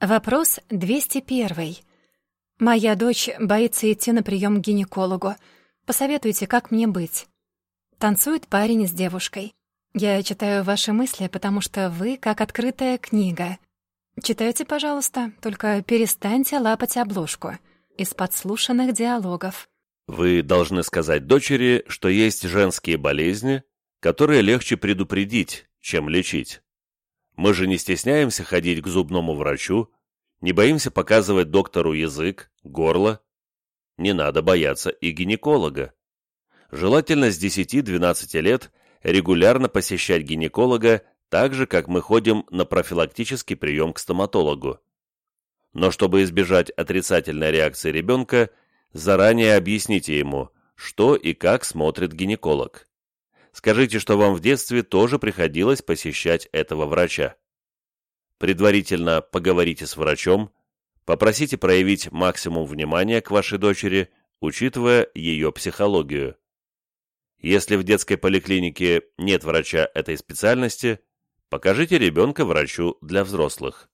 Вопрос 201. Моя дочь боится идти на прием к гинекологу. Посоветуйте, как мне быть. Танцует парень с девушкой. Я читаю ваши мысли, потому что вы как открытая книга. Читайте, пожалуйста, только перестаньте лапать обложку. Из подслушанных диалогов. Вы должны сказать дочери, что есть женские болезни, которые легче предупредить, чем лечить. Мы же не стесняемся ходить к зубному врачу, не боимся показывать доктору язык, горло. Не надо бояться и гинеколога. Желательно с 10-12 лет регулярно посещать гинеколога так же, как мы ходим на профилактический прием к стоматологу. Но чтобы избежать отрицательной реакции ребенка, заранее объясните ему, что и как смотрит гинеколог. Скажите, что вам в детстве тоже приходилось посещать этого врача. Предварительно поговорите с врачом, попросите проявить максимум внимания к вашей дочери, учитывая ее психологию. Если в детской поликлинике нет врача этой специальности, покажите ребенка врачу для взрослых.